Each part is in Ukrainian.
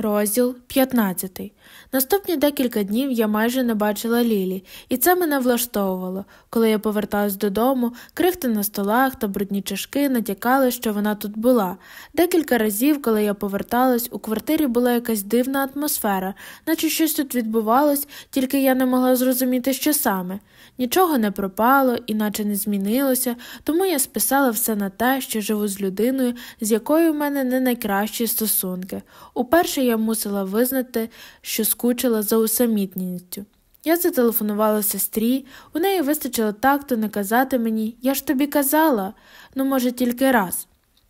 Розділ 15. Наступні декілька днів я майже не бачила Лілі, і це мене влаштовувало. Коли я поверталась додому, крихти на столах та брудні чашки натякали, що вона тут була. Декілька разів, коли я поверталась, у квартирі була якась дивна атмосфера, наче щось тут відбувалось, тільки я не могла зрозуміти, що саме. Нічого не пропало, іначе не змінилося, тому я списала все на те, що живу з людиною, з якою в мене не найкращі стосунки. Уперше я мусила визнати, що скучила за усамітністю. Я зателефонувала сестрі, у неї вистачило такту не казати мені Я ж тобі казала, ну, може, тільки раз.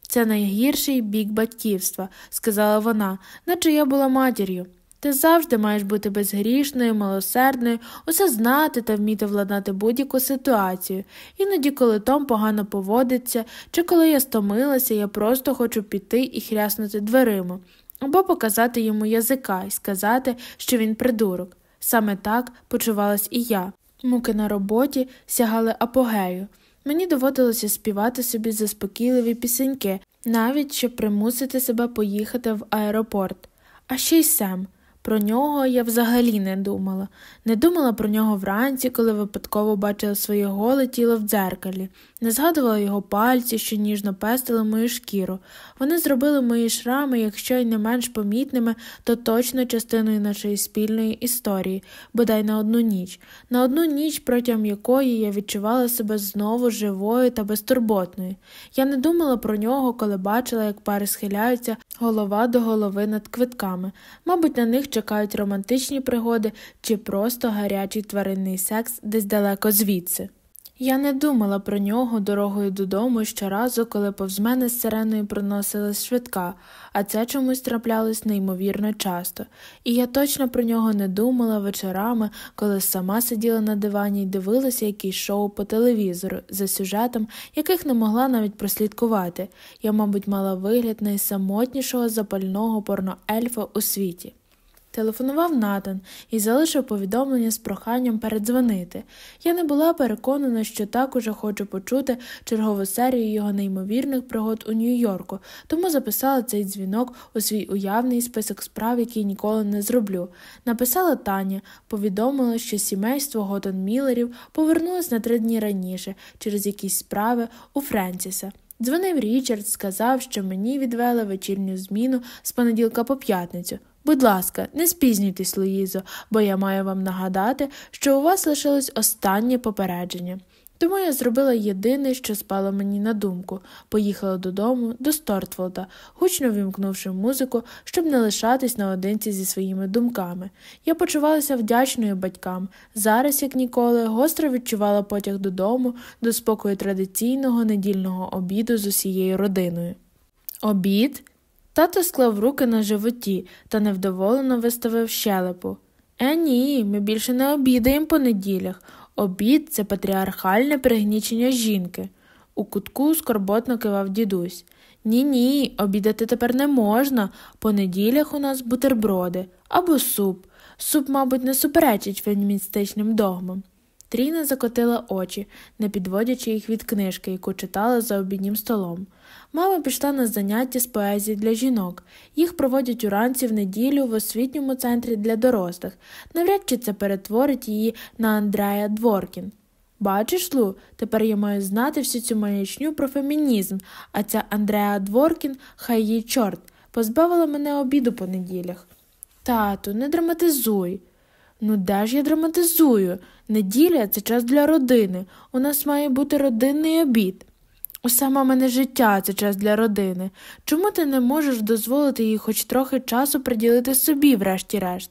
Це найгірший бік батьківства, сказала вона, наче я була матір'ю. Ти завжди маєш бути безгрішною, милосердною, усе знати та вміти владнати будь-яку ситуацію. Іноді, коли Том погано поводиться, чи коли я стомилася, я просто хочу піти і хряснути дверима, або показати йому язика і сказати, що він придурок. Саме так почувалась і я. Муки на роботі сягали апогею. Мені доводилося співати собі заспокійливі пісеньки, навіть щоб примусити себе поїхати в аеропорт. А ще й Сем. Про нього я взагалі не думала. Не думала про нього вранці, коли випадково бачила своє голе тіло в дзеркалі, не згадувала його пальці, що ніжно пестили мою шкіру. Вони зробили мої шрами, якщо й не менш помітними, то точно частиною нашої спільної історії, бодай на одну ніч, на одну ніч, протягом якої я відчувала себе знову живою та безтурботною. Я не думала про нього, коли бачила, як пари схиляються голова до голови над квитками. Мабуть, на них чекають романтичні пригоди чи просто гарячий тваринний секс десь далеко звідси. Я не думала про нього дорогою додому щоразу, коли повз мене з сиреною проносилась швидка, а це чомусь траплялось неймовірно часто, і я точно про нього не думала вечорами, коли сама сиділа на дивані і дивилася якісь шоу по телевізору за сюжетом, яких не могла навіть прослідкувати. Я, мабуть, мала вигляд найсамотнішого запального порноельфа у світі. Телефонував Натан і залишив повідомлення з проханням передзвонити. Я не була переконана, що так уже хочу почути чергову серію його неймовірних пригод у Нью-Йорку, тому записала цей дзвінок у свій уявний список справ, який ніколи не зроблю. Написала Таня, повідомила, що сімейство Готон Міллерів повернулось на три дні раніше через якісь справи у Френсіса. Дзвонив Річард, сказав, що мені відвели вечірню зміну з понеділка по п'ятницю. Будь ласка, не спізнюйтесь, Луїзо, бо я маю вам нагадати, що у вас лишилось останнє попередження. Тому я зробила єдине, що спало мені на думку поїхала додому до Стортфолда, гучно вімкнувши музику, щоб не лишатись наодинці зі своїми думками. Я почувалася вдячною батькам. Зараз, як ніколи, гостро відчувала потяг додому, до спокою традиційного недільного обіду з усією родиною. Обід? Тато склав руки на животі та невдоволено виставив щелепу. Е, ні, ми більше не обідаємо по неділях. Обід це патріархальне пригнічення жінки. У кутку скорботно кивав дідусь. Ні, ні, обідати тепер не можна. По неділях у нас бутерброди або суп. Суп, мабуть, не суперечить феміністичним догмам. Тріна закотила очі, не підводячи їх від книжки, яку читала за обіднім столом. Мама пішла на заняття з поезії для жінок. Їх проводять уранці в неділю в освітньому центрі для дорослих. Навряд чи це перетворить її на Андрея Дворкін. Бачиш, Лу, тепер я маю знати всю цю маячню про фемінізм, а ця Андреа Дворкін, хай їй чорт, позбавила мене обіду по неділях. Тату, не драматизуй. Ну, де ж я драматизую? Неділя це час для родини. У нас має бути родинний обід. Усе мамине життя це час для родини. Чому ти не можеш дозволити їй хоч трохи часу приділити собі, врешті-решт?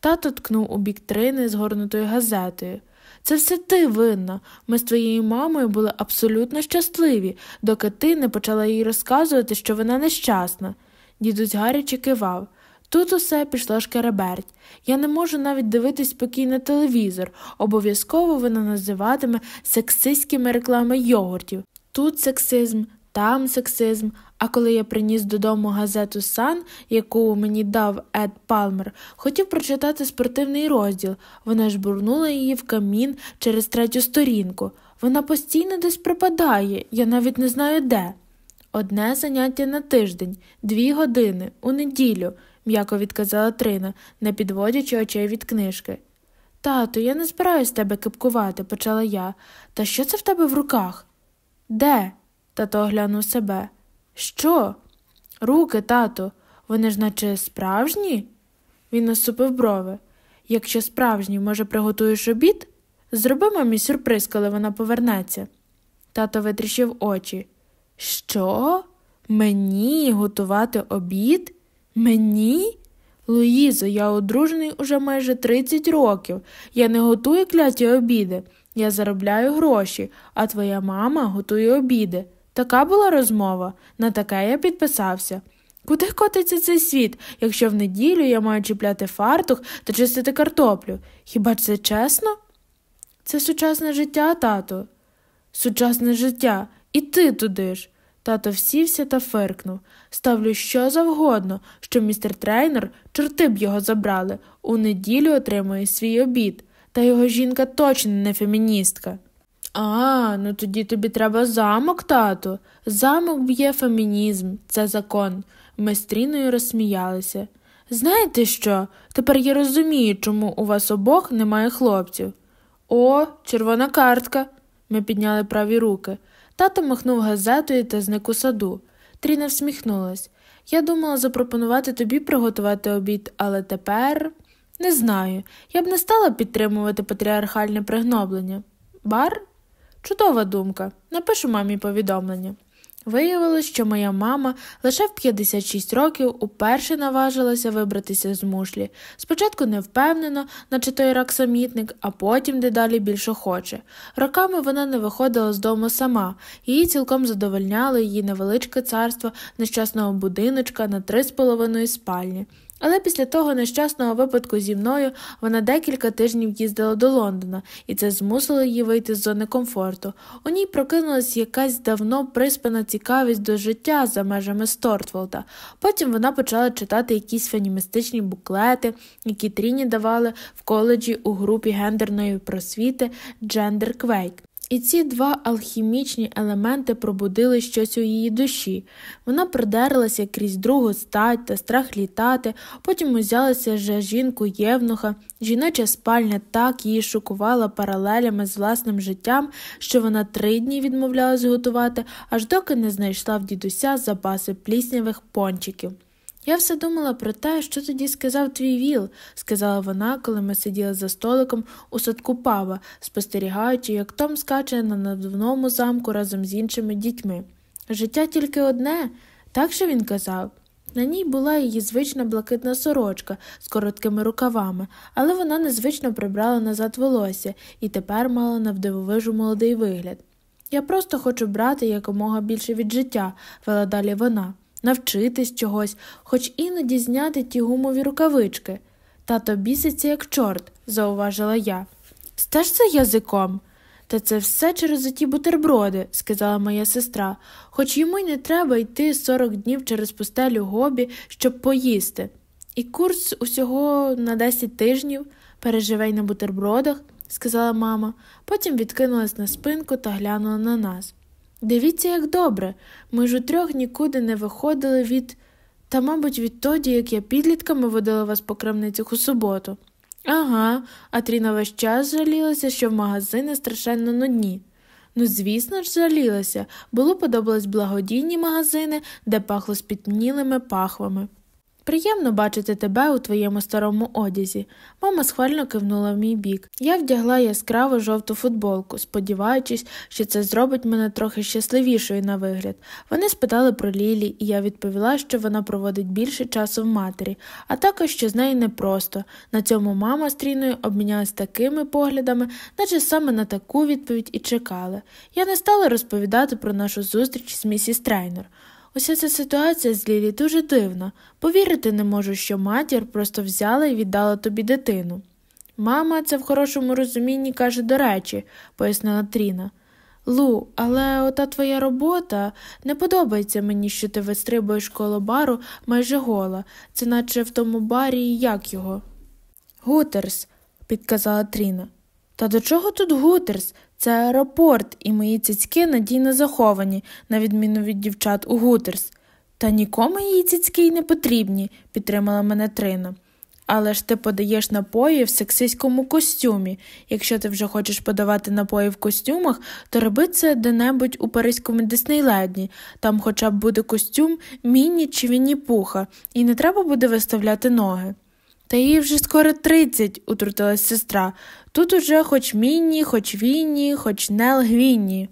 Тато ткнув у бік трини згорнутою газетою. Це все ти винна. Ми з твоєю мамою були абсолютно щасливі, доки ти не почала їй розказувати, що вона нещасна. Дідусь гаряче кивав. Тут усе пішло шкереберть. Я не можу навіть дивитись спокійно телевізор. Обов'язково вона називатиме сексистськими реклами йогуртів. Тут сексизм, там сексизм. А коли я приніс додому газету Сан, яку мені дав Ед Палмер, хотів прочитати спортивний розділ. Вона ж бурнула її в камін через третю сторінку. Вона постійно десь пропадає, я навіть не знаю де. Одне заняття на тиждень, дві години, у неділю. М'яко відказала Трина, не підводячи очей від книжки. Тату, я не збираюсь тебе кипкувати, почала я. Та що це в тебе в руках? Де? Тато оглянув себе. Що? Руки, тато, вони ж наче справжні? Він насупив брови. Якщо справжні, може, приготуєш обід? Зроби мамі сюрприз, коли вона повернеться. Тато витріщив очі. Що? Мені готувати обід? Мені? Луїзо, я одружений уже майже 30 років. Я не готую кляті обіди. Я заробляю гроші, а твоя мама готує обіди. Така була розмова, на таке я підписався. Куди котиться цей світ, якщо в неділю я маю чіпляти фартух та чистити картоплю? Хіба це чесно? Це сучасне життя, тато. Сучасне життя, і ти туди ж. Тато всівся та фиркнув. Ставлю що завгодно, що містер трейнер, чорти б його забрали, у неділю отримує свій обід, та його жінка точно не феміністка. А, ну тоді тобі треба замок, тату. Замок б'є фемінізм, це закон. Ми з Тріною розсміялися. Знаєте що? Тепер я розумію, чому у вас обох немає хлопців. О, червона картка. Ми підняли праві руки. Тато махнув газетою та зник у саду. Тріна всміхнулась. Я думала запропонувати тобі приготувати обід, але тепер не знаю. Я б не стала підтримувати патріархальне пригноблення. Бар? Чудова думка. Напишу мамі повідомлення. Виявилось, що моя мама лише в 56 років уперше наважилася вибратися з мушлі. Спочатку не впевнено, наче той рак самітник, а потім дедалі більш охоче. Роками вона не виходила з дому сама, її цілком задовольняло її невеличке царство нещасного будиночка на три з половиною спальні. Але після того нещасного випадку зі мною вона декілька тижнів їздила до Лондона, і це змусило її вийти з зони комфорту. У ній прокинулась якась давно приспана цікавість до життя за межами Стортволда. Потім вона почала читати якісь фенімістичні буклети, які Тріні давали в коледжі у групі гендерної просвіти Gender Quake. І ці два алхімічні елементи пробудили щось у її душі. Вона продерлася крізь другу стать та страх літати, потім узялася за жінку Євнуха. Жіноча спальня так її шокувала паралелями з власним життям, що вона три дні відмовлялась готувати, аж доки не знайшла в дідуся запаси пліснявих пончиків. Я все думала про те, що тоді сказав твій віл, сказала вона, коли ми сиділи за столиком у садку пава, спостерігаючи, як Том скаче на надувному замку разом з іншими дітьми. Життя тільки одне, так що він казав. На ній була її звична блакитна сорочка з короткими рукавами, але вона незвично прибрала назад волосся і тепер мала навдивовижу молодий вигляд. Я просто хочу брати якомога більше від життя, вела далі вона навчитись чогось, хоч іноді зняти ті гумові рукавички. Тато біситься, як чорт, зауважила я. Стеж це язиком. Та це все через оті бутерброди, сказала моя сестра, хоч йому й не треба йти сорок днів через пустелю гобі, щоб поїсти. І курс усього на десять тижнів переживей на бутербродах, сказала мама, потім відкинулась на спинку та глянула на нас. Дивіться, як добре. Ми ж утрьох нікуди не виходили від. Та, мабуть, відтоді, як я підлітками водила вас по крамницях у суботу. Ага, а Тріна весь час жалілася, що в магазини страшенно нудні. Ну, звісно ж, жалілася, було подобались благодійні магазини, де пахло спітнілими пахвами. Приємно бачити тебе у твоєму старому одязі. Мама схвально кивнула в мій бік. Я вдягла яскраву жовту футболку, сподіваючись, що це зробить мене трохи щасливішою на вигляд. Вони спитали про Лілі, і я відповіла, що вона проводить більше часу в матері, а також що з нею непросто. На цьому мама з Тріною обмінялась такими поглядами, наче саме на таку відповідь і чекали. Я не стала розповідати про нашу зустріч з місіс Трейнер. Уся ця ситуація з Лілі дуже дивна. Повірити не можу, що матір просто взяла і віддала тобі дитину. Мама, це в хорошому розумінні каже до речі, пояснила Тріна. Лу, але ота твоя робота не подобається мені, що ти вистрибуєш коло бару майже гола, це наче в тому барі як його. Hooters, підказала Тріна. Та до чого тут Hooters? Це аеропорт, і мої цицьки надійно заховані, на відміну від дівчат у Hooters. Та нікому її цицьки й не потрібні, підтримала мене Трина. Але ж ти подаєш напої в сексистському костюмі. Якщо ти вже хочеш подавати напої в костюмах, то роби це де-небудь у Паризькому Диснейлендні. Там хоча б буде костюм, міні чи вінні пуха, і не треба буде виставляти ноги. Та їй вже скоро тридцять, утрутилась сестра. Тут уже хоч мінні, хоч вінні, хоч нел гвінні.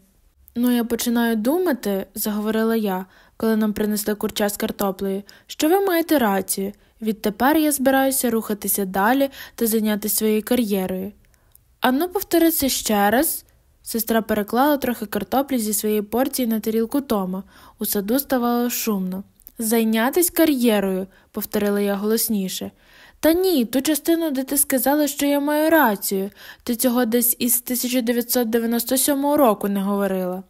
Ну, я починаю думати, заговорила я, коли нам принесли курча з картоплею, що ви маєте рацію. Відтепер я збираюся рухатися далі та зайнятися своєю кар'єрою. Ану, повториться ще раз. Сестра переклала трохи картоплі зі своєї порції на тарілку Тома. У саду ставало шумно. Зайнятись кар'єрою, повторила я голосніше. Та ні, ту частину, де ти сказала, що я маю рацію, ти цього десь із 1997 року не говорила.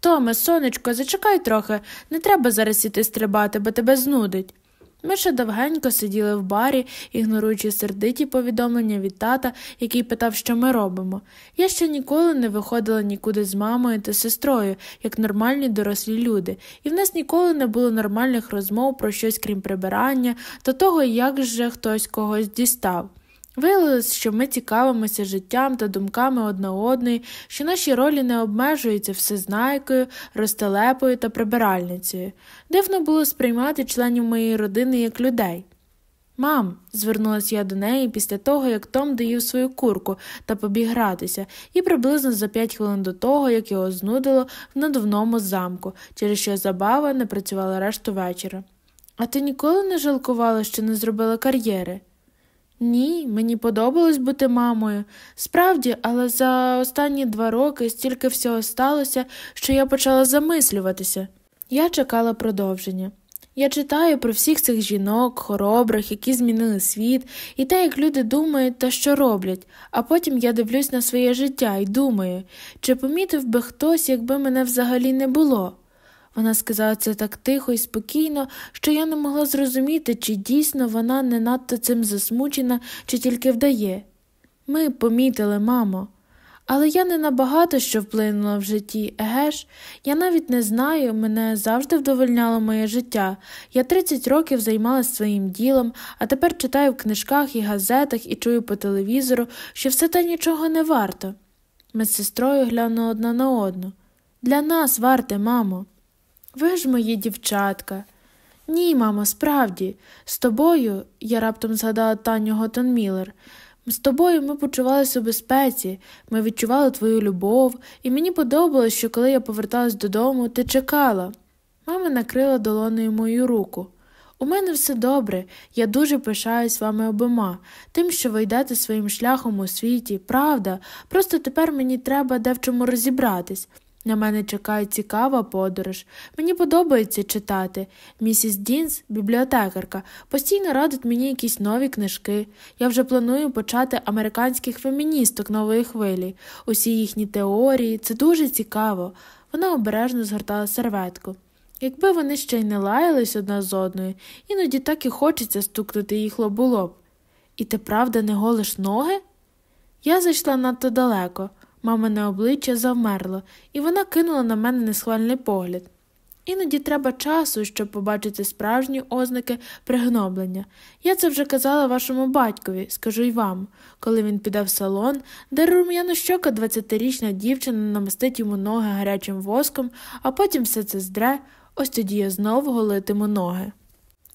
Томе, сонечко, зачекай трохи, не треба зараз іти стрибати, бо тебе знудить. Ми ще довгенько сиділи в барі, ігноруючи сердиті повідомлення від тата, який питав, що ми робимо. Я ще ніколи не виходила нікуди з мамою та сестрою, як нормальні дорослі люди, і в нас ніколи не було нормальних розмов про щось крім прибирання та того, як же хтось когось дістав. Виявилось, що ми цікавимося життям та думками одна одної, що наші ролі не обмежуються всезнайкою, розтелепою та прибиральницею. Дивно було сприймати членів моєї родини як людей. Мам, звернулася я до неї після того, як Том доїв свою курку та побіг гратися, і приблизно за п'ять хвилин до того, як його знудило в надувному замку, через що забава не працювала решту вечора. А ти ніколи не жалкувала, що не зробила кар'єри? Ні, мені подобалось бути мамою. Справді, але за останні два роки стільки всього сталося, що я почала замислюватися. Я чекала продовження. Я читаю про всіх цих жінок, хоробрих, які змінили світ, і те, як люди думають та що роблять, а потім я дивлюсь на своє життя і думаю, чи помітив би хтось, якби мене взагалі не було. Вона сказала це так тихо і спокійно, що я не могла зрозуміти, чи дійсно вона не надто цим засмучена, чи тільки вдає. Ми помітили, мамо. Але я не набагато що вплинула в житті, еге ж, я навіть не знаю, мене завжди вдовольняло моє життя. Я 30 років займалася своїм ділом, а тепер читаю в книжках і газетах і чую по телевізору, що все те нічого не варто. Ми з сестрою глянули одна на одну. Для нас варте, мамо. Ви ж мої дівчатка. Ні, мамо, справді, з тобою, я раптом згадала Таню Готон Міллер, з тобою ми почувалися у безпеці, ми відчували твою любов, і мені подобалось, що коли я поверталась додому, ти чекала. Мама накрила долоною мою руку. У мене все добре, я дуже пишаюсь вами обома, тим, що ви йдете своїм шляхом у світі, правда, просто тепер мені треба де в чому розібратись. На мене чекає цікава подорож. Мені подобається читати. Місіс Дінс, бібліотекарка, постійно радить мені якісь нові книжки. Я вже планую почати американських феміністок нової хвилі. Усі їхні теорії, це дуже цікаво. Вона обережно згортала серветку. Якби вони ще й не лаялись одна з одною, іноді так і хочеться стукнути їх лоб у лоб. І ти правда не голиш ноги? Я зайшла надто далеко. Мамине обличчя завмерло, і вона кинула на мене несхвальний погляд. Іноді треба часу, щоб побачити справжні ознаки пригноблення. Я це вже казала вашому батькові, скажу й вам, коли він піде в салон, де рум'янощока двадцятирічна дівчина намастить йому ноги гарячим воском, а потім все це здре, ось тоді я знову голитиму ноги.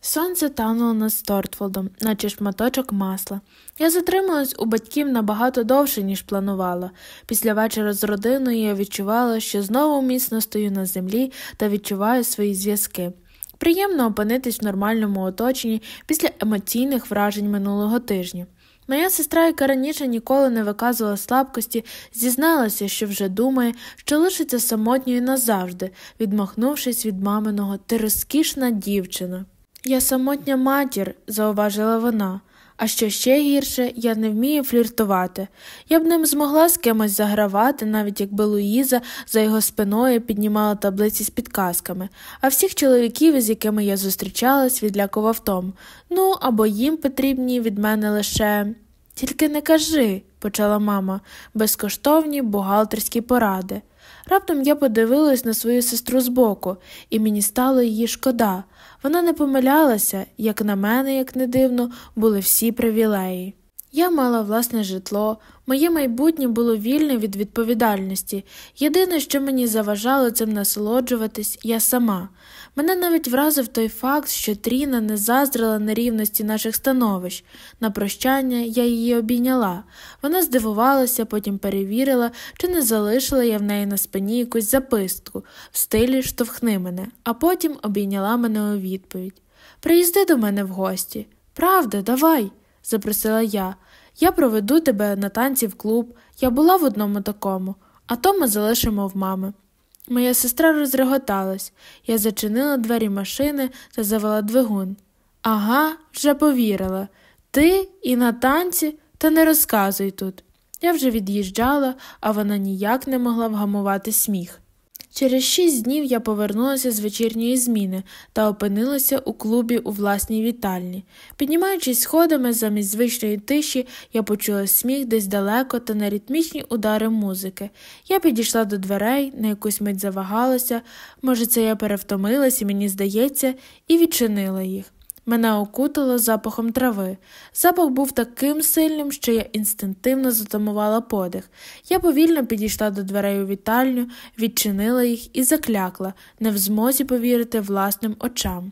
Сонце тануло над Стортфолдом, наче шматочок масла. Я затрималась у батьків набагато довше, ніж планувала. Після вечора з родиною я відчувала, що знову міцно стою на землі та відчуваю свої зв'язки. Приємно опинитись в нормальному оточенні після емоційних вражень минулого тижня. Моя сестра, яка раніше ніколи не виказувала слабкості, зізналася, що вже думає, що лишиться самотньою назавжди, відмахнувшись від маминого ти розкішна дівчина. Я самотня матір, зауважила вона, а що ще гірше, я не вмію фліртувати. Я б не змогла з кимось загравати, навіть якби Луїза за його спиною піднімала таблиці з підказками, а всіх чоловіків, із якими я зустрічалась, відлякував Том. Ну, або їм потрібні від мене лише. Тільки не кажи, почала мама, безкоштовні бухгалтерські поради. Раптом я подивилась на свою сестру збоку, і мені стало її шкода. Вона не помилялася, як на мене, як не дивно, були всі привілеї. Я мала власне житло, моє майбутнє було вільне від відповідальності. Єдине, що мені заважало цим насолоджуватись, я сама. Мене навіть вразив той факт, що Тріна не заздрила нерівності наших становищ. На прощання я її обійняла. Вона здивувалася, потім перевірила, чи не залишила я в неї на спині якусь записку в стилі штовхни мене, а потім обійняла мене у відповідь. Приїзди до мене в гості. Правда, давай запросила я. Я проведу тебе на танці в клуб. Я була в одному такому, а то ми залишимо в мами. Моя сестра розреготалась. Я зачинила двері машини та завела двигун. Ага, вже повірила. Ти і на танці, та не розказуй тут. Я вже від'їжджала, а вона ніяк не могла вгамувати сміх. Через шість днів я повернулася з вечірньої зміни та опинилася у клубі у власній вітальні. Піднімаючись сходами замість звичної тиші, я почула сміх десь далеко та на ритмічні удари музики. Я підійшла до дверей, на якусь мить завагалася, може, це я перевтомилась і мені здається, і відчинила їх. Мене окутало запахом трави. Запах був таким сильним, що я інстинктивно затамувала подих. Я повільно підійшла до дверей у вітальню, відчинила їх і заклякла, не в змозі повірити власним очам.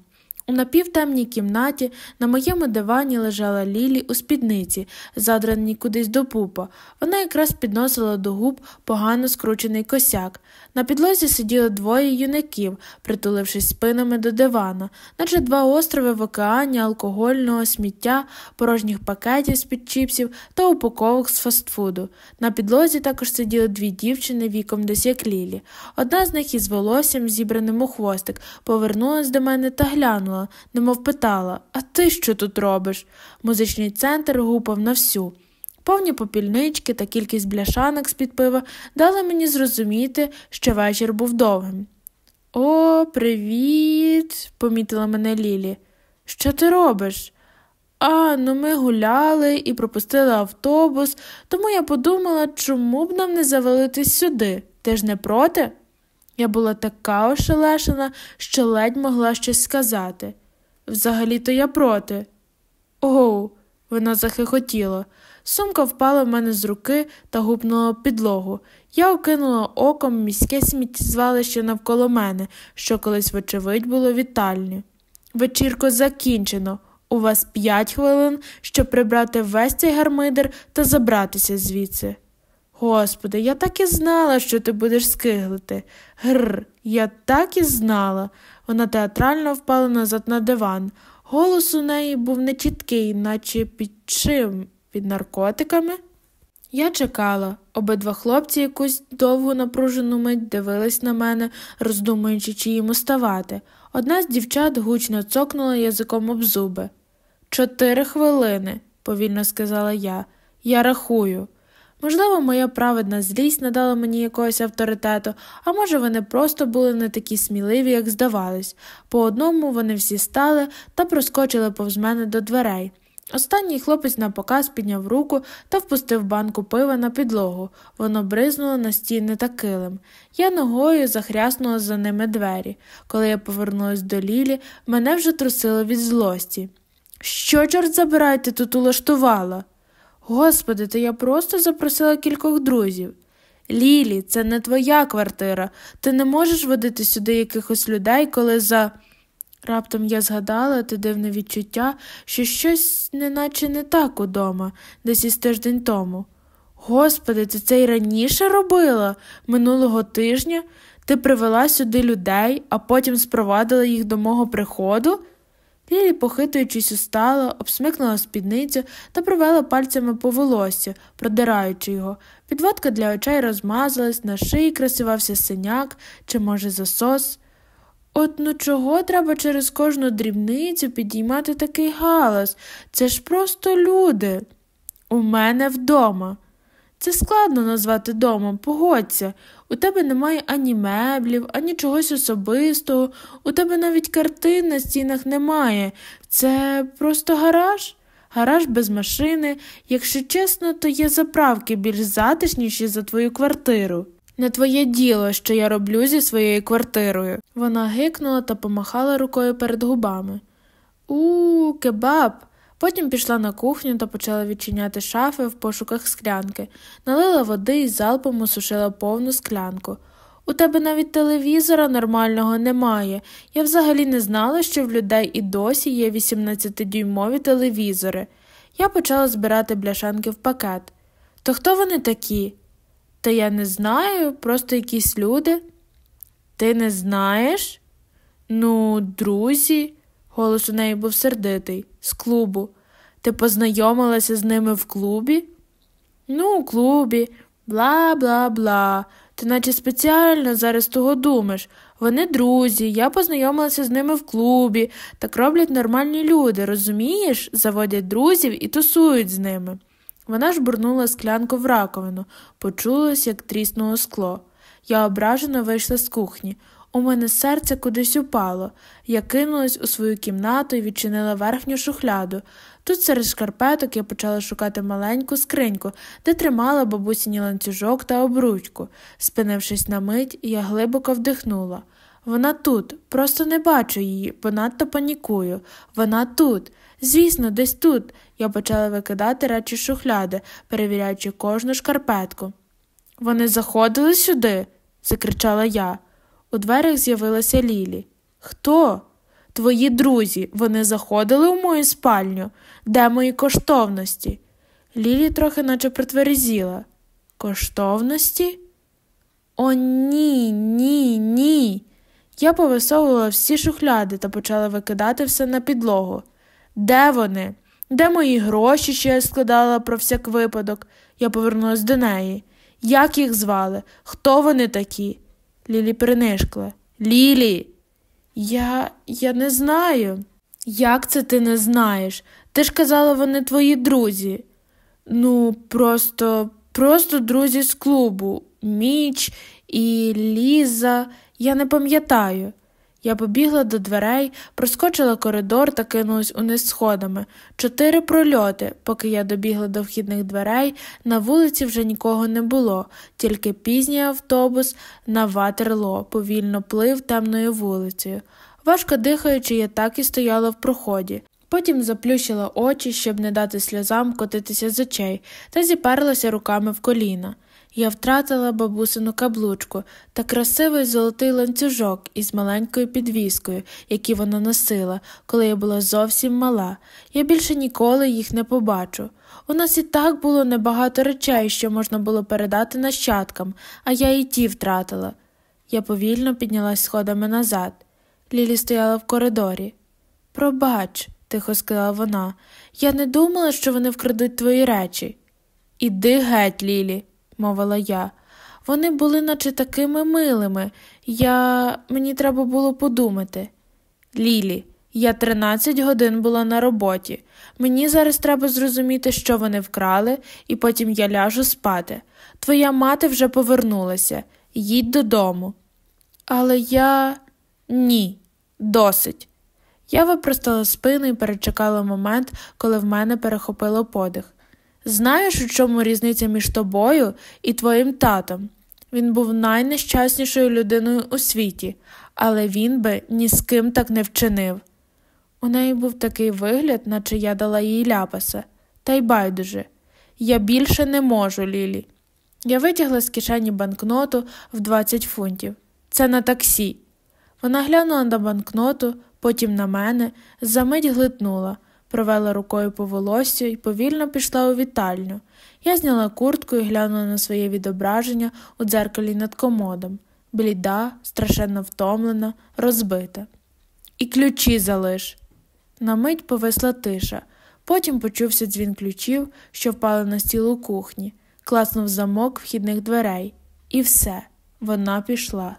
У напівтемній кімнаті на моєму дивані лежала Лілі у спідниці, задраній кудись до пупа. Вона якраз підносила до губ погано скручений косяк. На підлозі сиділи двоє юнаків, притулившись спинами до дивана, наче два острови в океані алкогольного сміття, порожніх пакетів з під чіпсів та упаковок з фастфуду. На підлозі також сиділи дві дівчини віком десь як Лілі. Одна з них із волоссям, зібраним у хвостик, повернулась до мене та глянула, немов питала А ти що тут робиш? Музичний центр гупав на всю. Повні попільнички та кількість бляшанок з під пива дали мені зрозуміти, що вечір був довгим. О, привіт, помітила мене Лілі. Що ти робиш? А, ну ми гуляли і пропустили автобус, тому я подумала, чому б нам не завалитись сюди. Ти ж не проти? Я була така ошелешена, що ледь могла щось сказати. Взагалі-то я проти. Оу, вона захихотіла. Сумка впала в мене з руки та гупнула підлогу. Я окинула оком міське сміттєзвалище навколо мене, що колись, вочевидь, було вітальні. Вечірко закінчено. У вас п'ять хвилин, щоб прибрати весь цей гармидер та забратися звідси. Господи, я так і знала, що ти будеш скиглити. Грр, я так і знала. Вона театрально впала назад на диван. Голос у неї був нечіткий, наче під чим під наркотиками. Я чекала. Обидва хлопці якусь довгу напружену мить дивились на мене, роздумуючи, чи їм уставати. Одна з дівчат гучно цокнула язиком об зуби. Чотири хвилини, повільно сказала я. Я рахую. Можливо, моя праведна злість надала мені якогось авторитету, а може, вони просто були не такі сміливі, як здавались. По одному вони всі стали та проскочили повз мене до дверей. Останній хлопець на показ підняв руку та впустив банку пива на підлогу. Воно бризнуло на стіни та килим. Я ногою захряснула за ними двері. Коли я повернулась до Лілі, мене вже трусило від злості. Що, чорт забирайте, тут улаштувала? Господи, то я просто запросила кількох друзів. Лілі, це не твоя квартира. Ти не можеш водити сюди якихось людей, коли за. Раптом я згадала те дивне відчуття, що щось неначе не так удома, десь із тиждень тому. Господи, ти це й раніше робила минулого тижня ти привела сюди людей, а потім спровадила їх до мого приходу? Лілі, похитуючись, устала, обсмикнула спідницю та провела пальцями по волосся, продираючи його. Підводка для очей розмазалась, на шиї красивався синяк чи, може, засос. От ну чого треба через кожну дрібницю підіймати такий галас? Це ж просто люди. У мене вдома. Це складно назвати домом, погодься. У тебе немає ані меблів, ані чогось особистого, у тебе навіть картин на стінах немає. Це просто гараж, гараж без машини. Якщо чесно, то є заправки більш затишніші за твою квартиру. Не твоє діло, що я роблю зі своєю квартирою. Вона гикнула та помахала рукою перед губами. У, кебаб. Потім пішла на кухню та почала відчиняти шафи в пошуках склянки, налила води і залпом осушила повну склянку. У тебе навіть телевізора нормального немає. Я взагалі не знала, що в людей і досі є 18-дюймові телевізори. Я почала збирати бляшанки в пакет. То хто вони такі? Та я не знаю, просто якісь люди. Ти не знаєш? Ну, друзі, голос у неї був сердитий, з клубу. Ти познайомилася з ними в клубі? Ну, у клубі, бла бла бла. Ти наче спеціально зараз того думаєш. Вони друзі, я познайомилася з ними в клубі, так роблять нормальні люди, розумієш? Заводять друзів і тусують з ними. Вона ж бурнула склянку в раковину, почулось, як тріснуло скло. Я ображено вийшла з кухні. У мене серце кудись упало. Я кинулась у свою кімнату і відчинила верхню шухляду. Тут серед шкарпеток я почала шукати маленьку скриньку, де тримала бабусіні ланцюжок та обручку. Спинившись на мить, я глибоко вдихнула. Вона тут, просто не бачу її, бо надто панікую. Вона тут. Звісно, десь тут. Я почала викидати речі шухляди, перевіряючи кожну шкарпетку. Вони заходили сюди? закричала я. У дверях з'явилася Лілі. Хто? Твої друзі, вони заходили у мою спальню. Де мої коштовності? Лілі трохи наче притверезіла. Коштовності? О, ні, ні, ні. Я повисовувала всі шухляди та почала викидати все на підлогу. Де вони? Де мої гроші, що я складала про всяк випадок? Я повернулася до неї. Як їх звали? Хто вони такі? Лілі принишкла. Лілі. Я я не знаю. Як це ти не знаєш? Ти ж казала, вони твої друзі. Ну, просто, просто друзі з клубу. Міч і Ліза, я не пам'ятаю. Я побігла до дверей, проскочила коридор та кинулась униз сходами. Чотири прольоти, поки я добігла до вхідних дверей, на вулиці вже нікого не було, тільки пізній автобус на ватерло повільно плив темною вулицею. Важко дихаючи, я так і стояла в проході. Потім заплющила очі, щоб не дати сльозам котитися з очей, та зіперлася руками в коліна. Я втратила бабусину каблучку та красивий золотий ланцюжок із маленькою підвіскою, які вона носила, коли я була зовсім мала. Я більше ніколи їх не побачу. У нас і так було небагато речей, що можна було передати нащадкам, а я і ті втратила. Я повільно піднялась сходами назад. Лілі стояла в коридорі. Пробач, тихо сказала вона, я не думала, що вони вкрадуть твої речі. Іди геть, Лілі мовила я. Вони були наче такими милими. Я... Мені треба було подумати. Лілі, я 13 годин була на роботі. Мені зараз треба зрозуміти, що вони вкрали, і потім я ляжу спати. Твоя мати вже повернулася. Їдь додому. Але я ні, досить. Я випростала спину і перечекала момент, коли в мене перехопило подих. Знаєш, у чому різниця між тобою і твоїм татом? Він був найнещаснішою людиною у світі, але він би ні з ким так не вчинив. У неї був такий вигляд, наче я дала їй ляпаса, та й байдуже. Я більше не можу, Лілі. Я витягла з кишені банкноту в 20 фунтів. Це на таксі. Вона глянула на банкноту, потім на мене, замить глитнула провела рукою по волоссю і повільно пішла у вітальню. Я зняла куртку і глянула на своє відображення у дзеркалі над комодом бліда, страшенно втомлена, розбита. І ключі залиш. На мить повисла тиша, потім почувся дзвін ключів, що впали на стіл у кухні, класнув замок вхідних дверей, і все, вона пішла.